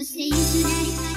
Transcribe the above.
Você you daí